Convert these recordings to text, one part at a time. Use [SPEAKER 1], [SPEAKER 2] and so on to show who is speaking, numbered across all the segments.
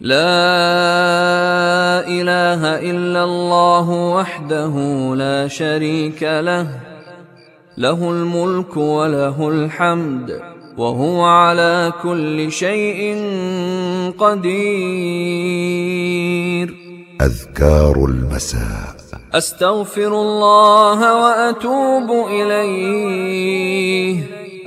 [SPEAKER 1] لا إله إلا الله وحده لا شريك له. له الملك وله الحمد وهو على كل شيء قدير.
[SPEAKER 2] أذكار المساء.
[SPEAKER 1] أستغفر الله وأتوب إليه.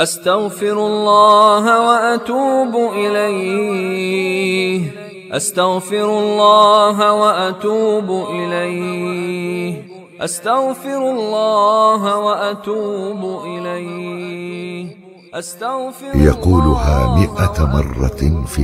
[SPEAKER 1] أستغفر الله وأتوب إليه. أستغفر الله وأتوب إليه. أستغفر الله وأتوب إليه. يقولها مئة
[SPEAKER 2] مرة في